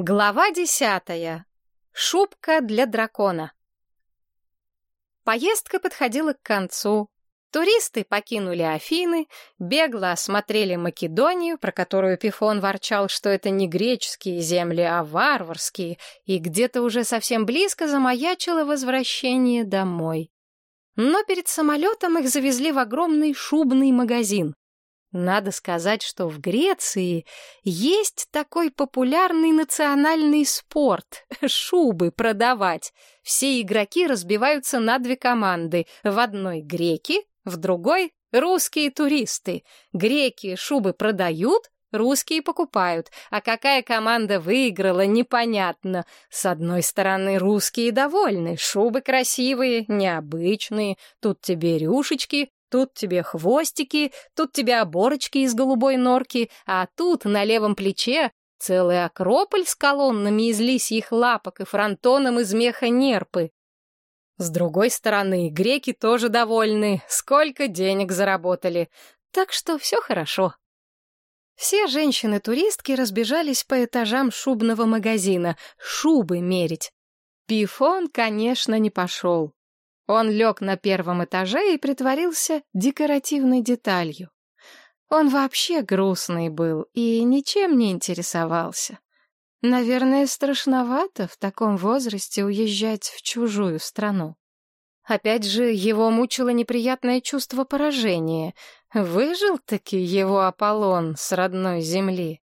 Глава десятая. Шубка для дракона. Поездка подходила к концу. Туристы покинули Афины, бегло осмотрели Македонию, про которую Пифон ворчал, что это не греческие земли, а варварские, и где-то уже совсем близко замаячило возвращение домой. Но перед самолетом их завезли в огромный шубный магазин. Надо сказать, что в Греции есть такой популярный национальный спорт — шубы продавать. Все игроки разбиваются на две команды. В одной — греки, в другой — русские туристы. Греки шубы продают, русские покупают. А какая команда выиграла, непонятно. С одной стороны, русские довольны. Шубы красивые, необычные. Тут тебе рюшечки, Тут тебе хвостики, тут тебе оборочки из голубой норки, а тут на левом плече целый акрополь с колоннами из лисьих лапок и фронтоном из меха нерпы. С другой стороны, греки тоже довольны, сколько денег заработали. Так что все хорошо. Все женщины-туристки разбежались по этажам шубного магазина, шубы мерить. Пифон, конечно, не пошел. Он лег на первом этаже и притворился декоративной деталью. Он вообще грустный был и ничем не интересовался. Наверное, страшновато в таком возрасте уезжать в чужую страну. Опять же, его мучило неприятное чувство поражения. Выжил-таки его Аполлон с родной земли.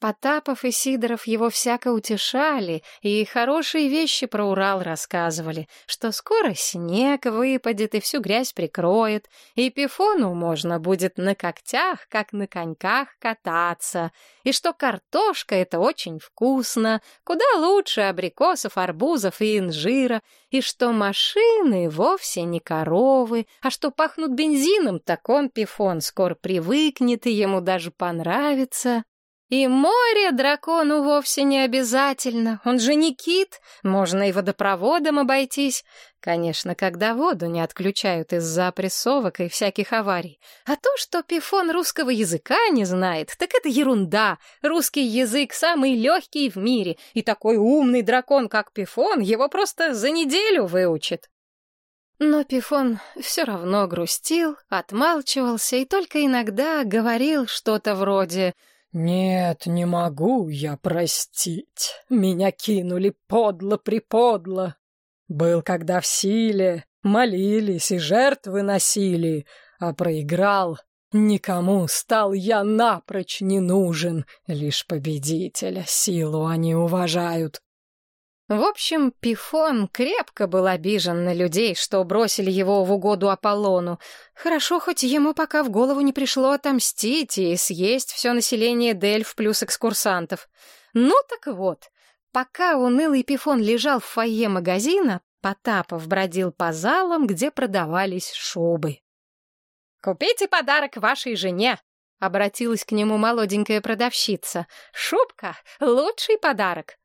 Потапов и Сидоров его всяко утешали и хорошие вещи про Урал рассказывали, что скоро снег выпадет и всю грязь прикроет, и Пифону можно будет на когтях, как на коньках, кататься, и что картошка — это очень вкусно, куда лучше абрикосов, арбузов и инжира, и что машины вовсе не коровы, а что пахнут бензином, так он, Пифон, скоро привыкнет и ему даже понравится. И море дракону вовсе не обязательно, он же не кит, можно и водопроводом обойтись. Конечно, когда воду не отключают из-за опрессовок и всяких аварий. А то, что Пифон русского языка не знает, так это ерунда. Русский язык самый легкий в мире, и такой умный дракон, как Пифон, его просто за неделю выучит. Но Пифон все равно грустил, отмалчивался и только иногда говорил что-то вроде «Нет, не могу я простить. Меня кинули подло-приподло. Был когда в силе, молились и жертвы носили, а проиграл. Никому стал я напрочь не нужен, лишь победителя силу они уважают. В общем, Пифон крепко был обижен на людей, что бросили его в угоду Аполлону. Хорошо, хоть ему пока в голову не пришло отомстить и съесть все население Дельф плюс экскурсантов. Ну так вот, пока унылый Пифон лежал в фойе магазина, Потапов бродил по залам, где продавались шубы. «Купите подарок вашей жене!» — обратилась к нему молоденькая продавщица. «Шубка — лучший подарок!»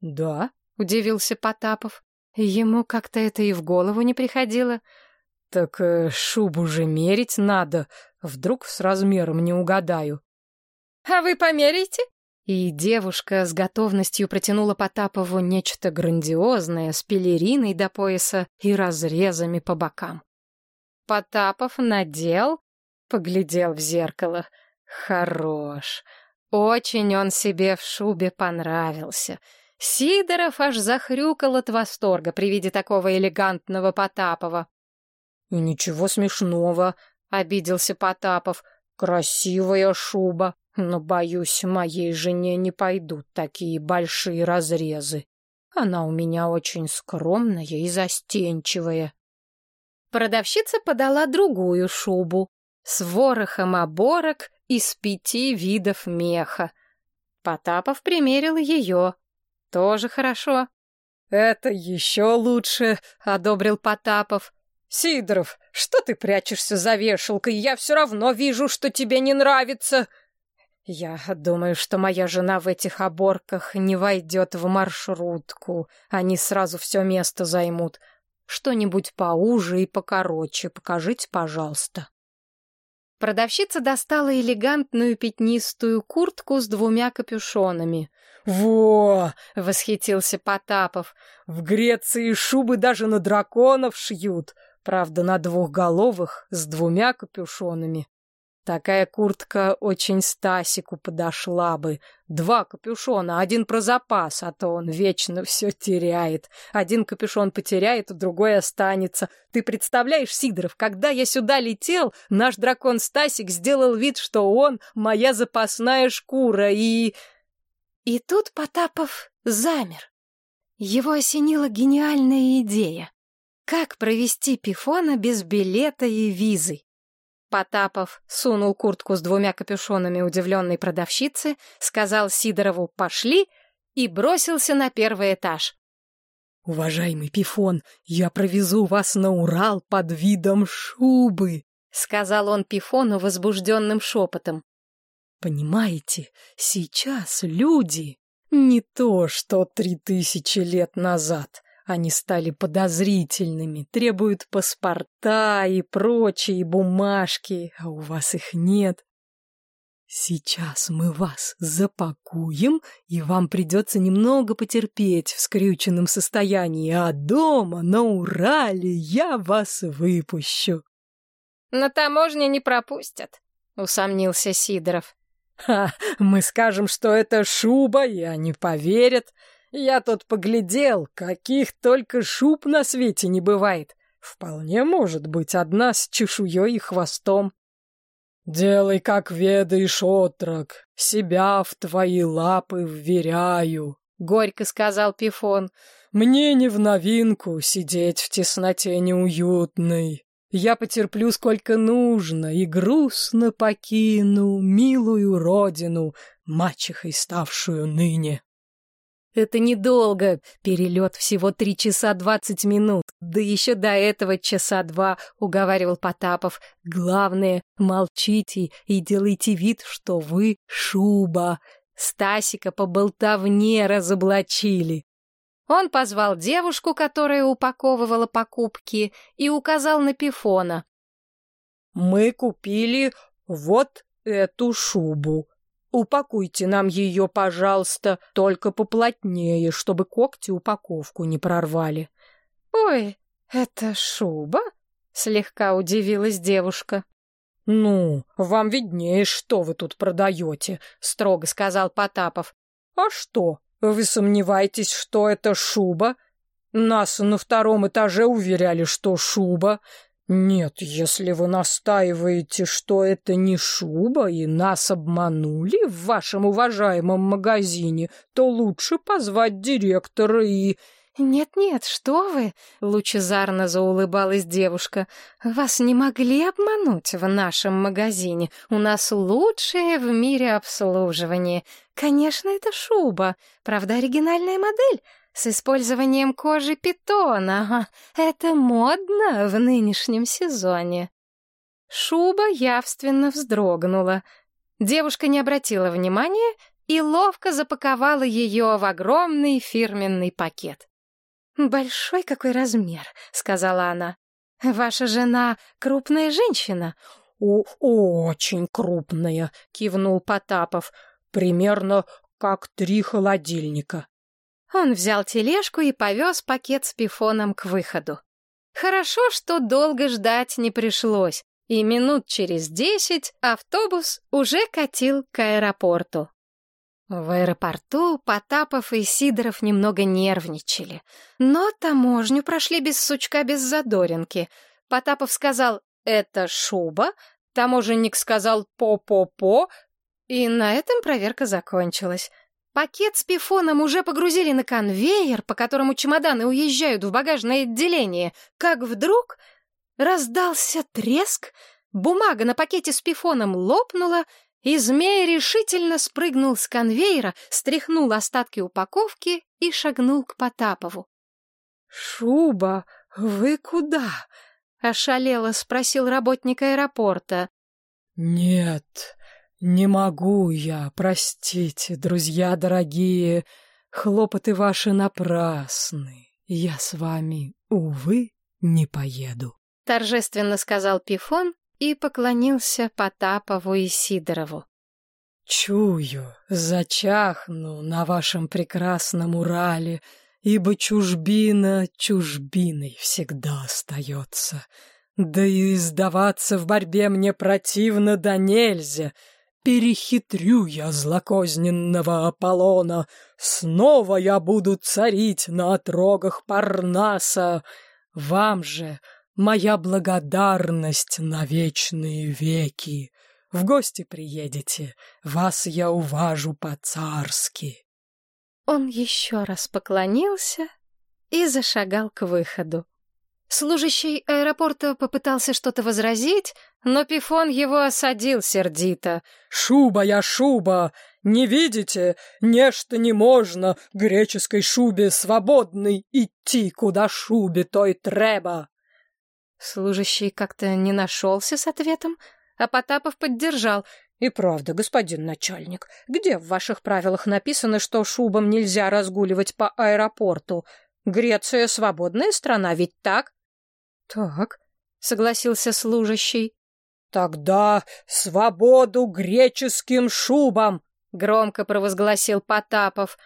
«Да», — удивился Потапов. Ему как-то это и в голову не приходило. «Так э, шубу же мерить надо. Вдруг с размером не угадаю». «А вы померите?» И девушка с готовностью протянула Потапову нечто грандиозное с пелериной до пояса и разрезами по бокам. Потапов надел, поглядел в зеркало. Хорош. Очень он себе в шубе понравился. Сидоров аж захрюкал от восторга при виде такого элегантного Потапова. «Ничего смешного», — обиделся Потапов. «Красивая шуба, но, боюсь, моей жене не пойдут такие большие разрезы. Она у меня очень скромная и застенчивая». Продавщица подала другую шубу с ворохом оборок из пяти видов меха. Потапов примерил ее. Тоже хорошо. Это еще лучше, одобрил Потапов. Сидоров, что ты прячешься за вешалкой? Я все равно вижу, что тебе не нравится. Я думаю, что моя жена в этих оборках не войдет в маршрутку. Они сразу все место займут. Что-нибудь поуже и покороче покажите, пожалуйста. Продавщица достала элегантную пятнистую куртку с двумя капюшонами. «Во!» — восхитился Потапов. «В Греции шубы даже на драконов шьют, правда, на двухголовых с двумя капюшонами. Такая куртка очень Стасику подошла бы. Два капюшона, один про запас, а то он вечно все теряет. Один капюшон потеряет, другой останется. Ты представляешь, Сидоров, когда я сюда летел, наш дракон Стасик сделал вид, что он моя запасная шкура, и... И тут Потапов замер. Его осенила гениальная идея. Как провести Пифона без билета и визы? Потапов сунул куртку с двумя капюшонами удивленной продавщицы, сказал Сидорову «пошли» и бросился на первый этаж. «Уважаемый Пифон, я провезу вас на Урал под видом шубы», — сказал он Пифону возбужденным шепотом. «Понимаете, сейчас люди не то, что три тысячи лет назад. Они стали подозрительными, требуют паспорта и прочие бумажки, а у вас их нет. Сейчас мы вас запакуем, и вам придется немного потерпеть в скрюченном состоянии, а дома, на Урале, я вас выпущу. На таможне не пропустят, усомнился Сидоров. Ха, мы скажем, что это шуба, и они поверят. Я тут поглядел, каких только шуб на свете не бывает. Вполне может быть одна с чешуей и хвостом. «Делай, как ведаешь, отрок, себя в твои лапы вверяю», — горько сказал Пифон. «Мне не в новинку сидеть в тесноте неуютной. Я потерплю сколько нужно и грустно покину милую родину, мачехой ставшую ныне». Это недолго. Перелет всего три часа двадцать минут. Да еще до этого часа два, уговаривал Потапов. Главное, молчите и делайте вид, что вы шуба. Стасика по болтовне разоблачили. Он позвал девушку, которая упаковывала покупки, и указал на Пифона. «Мы купили вот эту шубу. Упакуйте нам ее, пожалуйста, только поплотнее, чтобы когти упаковку не прорвали. Ой, это шуба? Слегка удивилась девушка. «Ну, вам виднее, что вы тут продаете», — строго сказал Потапов. «А что, вы сомневаетесь, что это шуба? Нас на втором этаже уверяли, что шуба. «Нет, если вы настаиваете, что это не шуба и нас обманули в вашем уважаемом магазине, то лучше позвать директора и...» «Нет-нет, что вы!» — лучезарно заулыбалась девушка. «Вас не могли обмануть в нашем магазине. У нас лучшее в мире обслуживание. Конечно, это шуба. Правда, оригинальная модель с использованием кожи питона. Это модно в нынешнем сезоне. Шуба явственно вздрогнула. Девушка не обратила внимания и ловко запаковала ее в огромный фирменный пакет. «Большой какой размер», — сказала она. «Ваша жена крупная женщина?» «О, очень крупная», — кивнул Потапов. «Примерно как три холодильника». Он взял тележку и повез пакет с пифоном к выходу. Хорошо, что долго ждать не пришлось, и минут через десять автобус уже катил к аэропорту. В аэропорту Потапов и Сидоров немного нервничали, но таможню прошли без сучка, без задоринки. Потапов сказал «это шуба», таможенник сказал «по-по-по», и на этом проверка закончилась. Пакет с пифоном уже погрузили на конвейер, по которому чемоданы уезжают в багажное отделение, как вдруг раздался треск, бумага на пакете с пифоном лопнула, и змей решительно спрыгнул с конвейера, стряхнул остатки упаковки и шагнул к Потапову. «Шуба, вы куда?» — ошалело спросил работник аэропорта. «Нет, «Не могу я, простите, друзья дорогие, хлопоты ваши напрасны. Я с вами, увы, не поеду», — торжественно сказал Пифон и поклонился Потапову и Сидорову. «Чую, зачахну на вашем прекрасном Урале, ибо чужбина чужбиной всегда остается. Да и сдаваться в борьбе мне противно да нельзя. Перехитрю я злокозненного Аполлона, снова я буду царить на отрогах Парнаса. Вам же моя благодарность на вечные веки. В гости приедете, вас я уважу по-царски. Он еще раз поклонился и зашагал к выходу. Служащий аэропорта попытался что-то возразить, но Пифон его осадил сердито. «Шуба я шуба! Не видите? Нечто не можно греческой шубе свободной идти, куда шубе той треба!» Служащий как-то не нашелся с ответом, а Потапов поддержал. «И правда, господин начальник, где в ваших правилах написано, что шубам нельзя разгуливать по аэропорту? Греция — свободная страна, ведь так?» «Так», — согласился служащий. «Тогда свободу греческим шубам!» — громко провозгласил Потапов.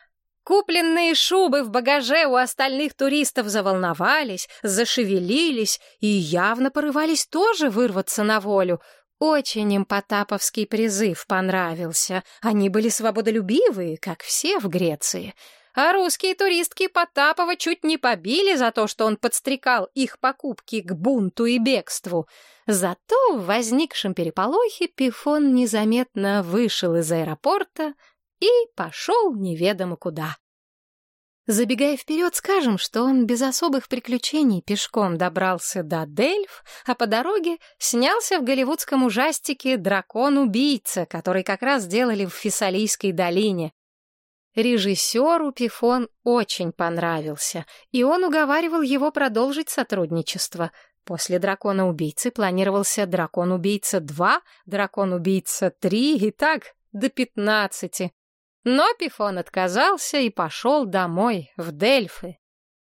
Купленные шубы в багаже у остальных туристов заволновались, зашевелились и явно порывались тоже вырваться на волю. Очень им Потаповский призыв понравился. Они были свободолюбивые, как все в Греции. А русские туристки Потапова чуть не побили за то, что он подстрекал их покупки к бунту и бегству. Зато в возникшем переполохе Пифон незаметно вышел из аэропорта и пошел неведомо куда. Забегая вперед, скажем, что он без особых приключений пешком добрался до Дельф, а по дороге снялся в голливудском ужастике «Дракон-убийца», который как раз сделали в Фессалийской долине. Режиссеру Пифон очень понравился, и он уговаривал его продолжить сотрудничество. После «Дракона-убийцы» планировался «Дракон-убийца 2», «Дракон-убийца 3» и так до пятнадцати. Но Пифон отказался и пошел домой, в Дельфы.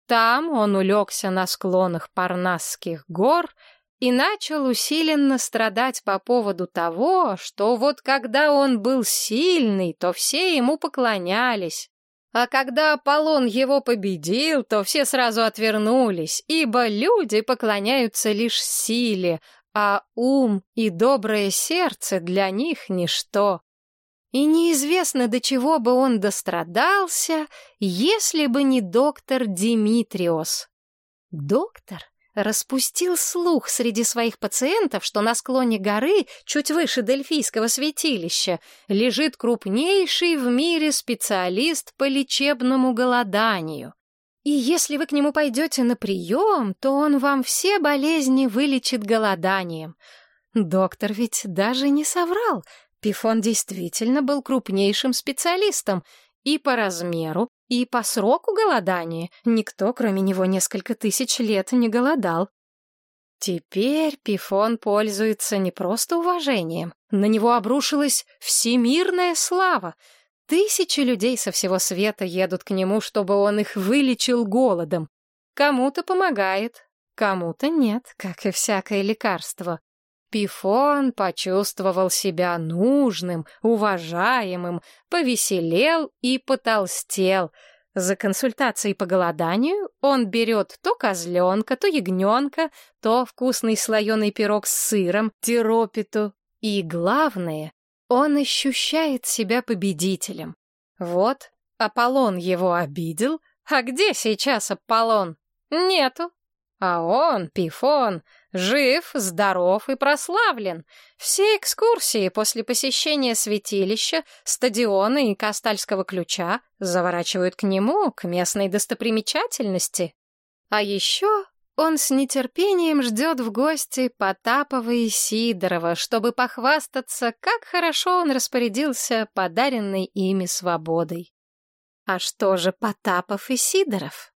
Там он улегся на склонах Парнасских гор и начал усиленно страдать по поводу того, что вот когда он был сильный, то все ему поклонялись. А когда Аполлон его победил, то все сразу отвернулись, ибо люди поклоняются лишь силе, а ум и доброе сердце для них ничто. И неизвестно, до чего бы он дострадался, если бы не доктор Димитриос. Доктор распустил слух среди своих пациентов, что на склоне горы, чуть выше Дельфийского святилища, лежит крупнейший в мире специалист по лечебному голоданию. И если вы к нему пойдете на прием, то он вам все болезни вылечит голоданием. Доктор ведь даже не соврал — Пифон действительно был крупнейшим специалистом и по размеру, и по сроку голодания. Никто, кроме него, несколько тысяч лет не голодал. Теперь Пифон пользуется не просто уважением, на него обрушилась всемирная слава. Тысячи людей со всего света едут к нему, чтобы он их вылечил голодом. Кому-то помогает, кому-то нет, как и всякое лекарство. Пифон почувствовал себя нужным, уважаемым, повеселел и потолстел. За консультацией по голоданию он берет то козленка, то ягненка, то вкусный слоеный пирог с сыром, тиропиту. И главное, он ощущает себя победителем. Вот, Аполлон его обидел, а где сейчас Аполлон? Нету. А он, Пифон, Жив, здоров и прославлен. Все экскурсии после посещения святилища, стадиона и Кастальского ключа заворачивают к нему, к местной достопримечательности. А еще он с нетерпением ждет в гости Потапова и Сидорова, чтобы похвастаться, как хорошо он распорядился подаренной ими свободой. А что же Потапов и Сидоров?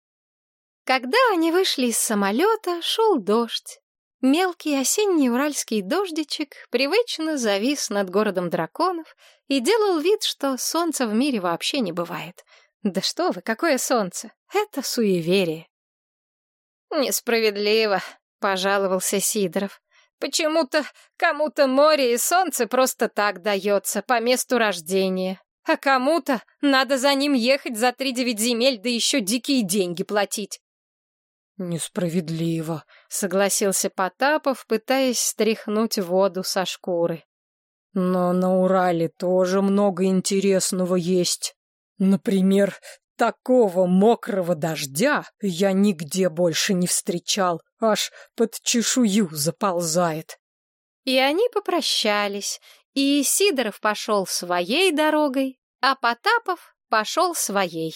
Когда они вышли из самолета, шел дождь. Мелкий осенний уральский дождичек привычно завис над городом драконов и делал вид, что солнца в мире вообще не бывает. Да что вы, какое солнце? Это суеверие. Несправедливо, пожаловался Сидоров. Почему-то кому-то море и солнце просто так дается, по месту рождения. А кому-то надо за ним ехать за три девять земель, да еще дикие деньги платить. «Несправедливо», — согласился Потапов, пытаясь стряхнуть воду со шкуры. «Но на Урале тоже много интересного есть. Например, такого мокрого дождя я нигде больше не встречал, аж под чешую заползает». И они попрощались, и Сидоров пошел своей дорогой, а Потапов пошел своей.